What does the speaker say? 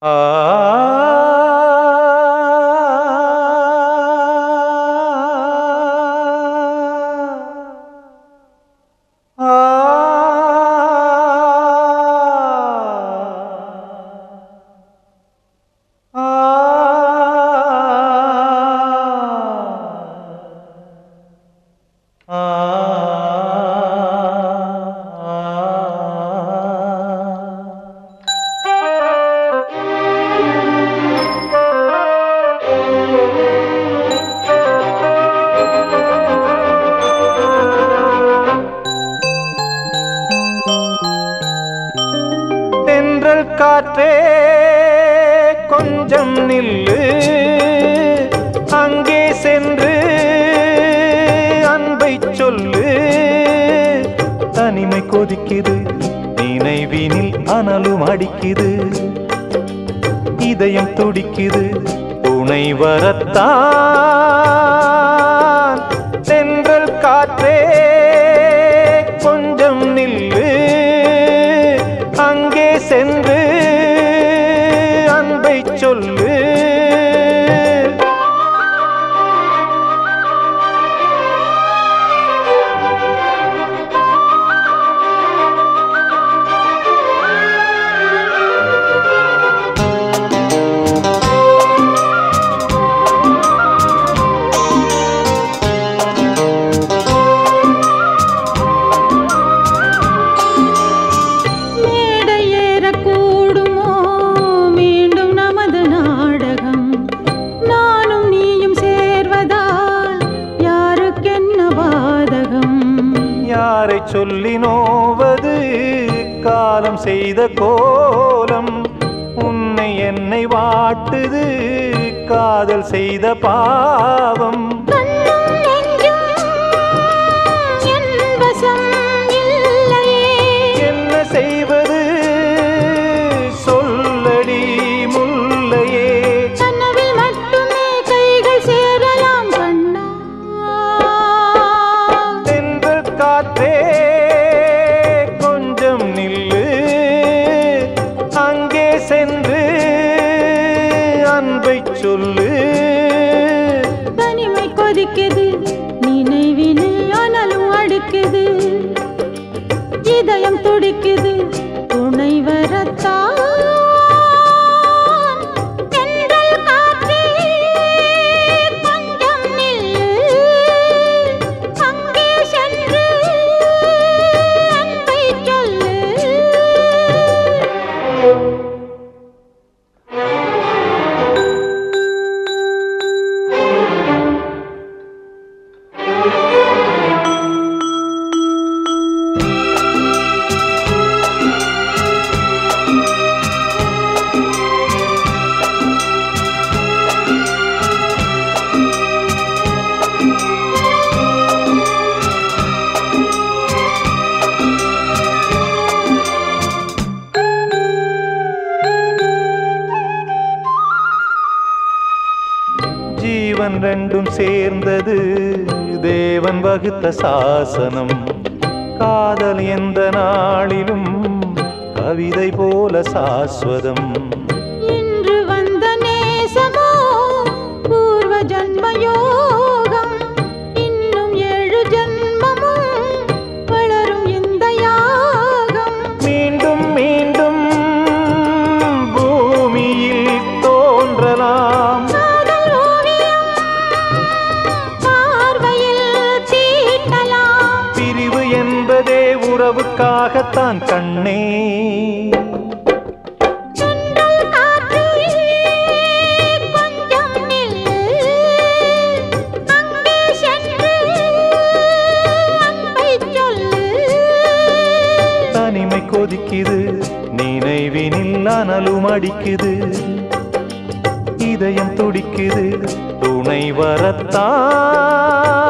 Ah. Uh... தென்றல் காற்றே கொஞ்சம் நில்லு. அங்கே சென்று அன்பை சொல்லு. தனிமை கொதிக்குது நினைவினில் அனலும் அடிக்குது. இதயம் துடிக்குது துணை வரத்தான் சென்று சொல்லி நோவது காலம் செய்த கோலம். உன்னை என்னை வாட்டுது காதல் செய்த பாவம். காற்றே கொஞ்சம் நில்லு. அங்கே சென்று அன்பை சொல்லு. தனிமை கொதிக்குது நினைவினை ஆனாலும் அடுக்குது. இதயம் துடிக்குது ஜீவன் ரெண்டும் சேர்ந்தது. தேவன் வகுத்த சாசனம். காதல் எந்த நாளிலும் கவிதை போல சாஸ்வதம். அன்பை சொல்லு. தனிமை கொதிக்குது நினைவினில் அனலும் அடிக்குது இதயம் துடிக்குது துணை வரத்தான்